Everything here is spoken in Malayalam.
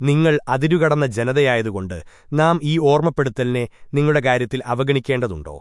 നിങ്ങൾ അതിരുകടന്ന ജനതയായതുകൊണ്ട് നാം ഈ ഓർമ്മപ്പെടുത്തലിനെ നിങ്ങളുടെ കാര്യത്തിൽ അവഗണിക്കേണ്ടതുണ്ടോ?